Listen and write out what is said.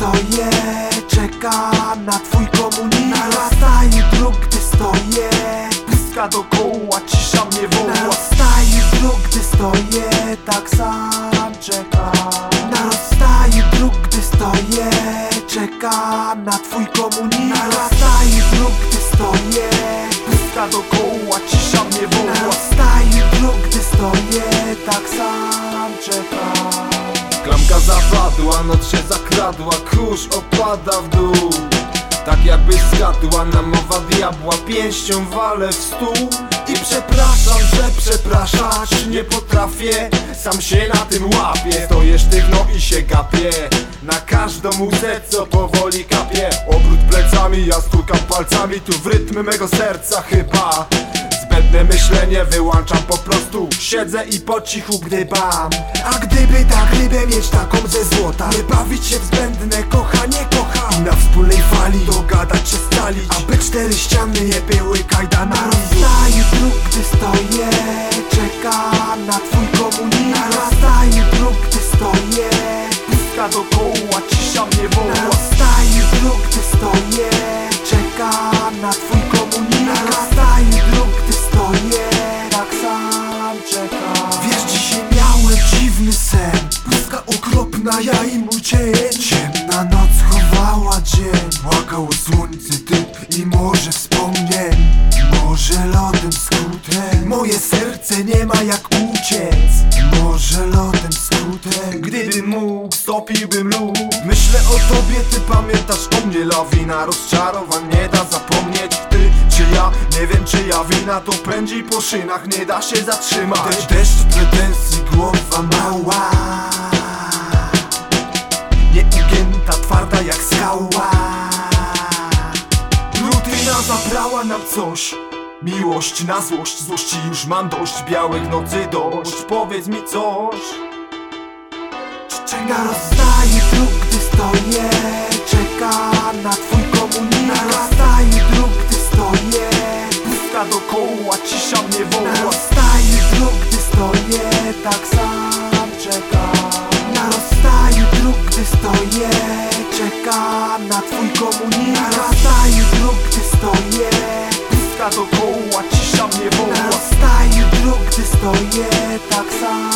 Stoję, czekam na twój komunizm Narastaje druk, gdy stoję Bliska dokoła, cisza mnie woła. Narastaje druk, gdy stoję Tak sam czekam. Narastaje druk, gdy stoję Czekam na twój komunizm Narastaje druk, gdy stoję Bliska dokoła, cisza mnie woła. Narastaje druk, gdy stoję Tak sam czekam. Klamka zapadła, noc się zakryła zjadła Kurz opada w dół. Tak jakby zgadła namowa diabła. Pięścią walę w stół. I przepraszam, że przepraszać nie potrafię. Sam się na tym łapię. Stoję sztywno i się gapię. Na każdą łzę, co powoli kapie. Obrót plecami, ja stukam palcami. Tu w rytmy mego serca chyba Zbędne myślenie wyłączam po prostu. Siedzę i po cichu gdybam. A gdyby tak rybę mieć taką ze złota. Nie bawić się w zbędne kochanie kocham. I na wspólnej fali dogadać się stalić Aby cztery ściany nie były kajdanami Na rozstaju dróg, gdy stoję. Czekam na twój komunikat. Na rozstaju dróg, gdy stoję. Pustka dookoła, cisza mnie woła okropna, ja i mój cień Ciemna noc chowała dzień Płakało słońce, ty i morze wspomnień. Może lodem skutek Moje serce nie ma jak uciec. Może lodem skutek Gdybym mógł, stopiłbym lód. Myślę o tobie, ty pamiętasz o mnie. Lawina rozczarowań nie da zapomnieć. Ty czy ja, nie wiem czy ja wina. To pędzi po szynach, nie da się zatrzymać. Deszcz, deszcz pretensji, głowa mała nam coś. Miłość na złość, złości już mam dość. Białych nocy dość, powiedz mi coś. Na rozstaju dróg, gdy stoję? Czekam na twój komunikat. Na rozstaju dróg, gdy stoję. Pustka dookoła, cisza mnie woła. Rozstaju dróg, gdy stoję. Tak sam czekam. Na dróg, gdy stoję. Czekam na twój komunikat. Na dróg, gdy stoję dokoła, cisza mnie woła. Nastaje dróg, gdy stoję tak sam.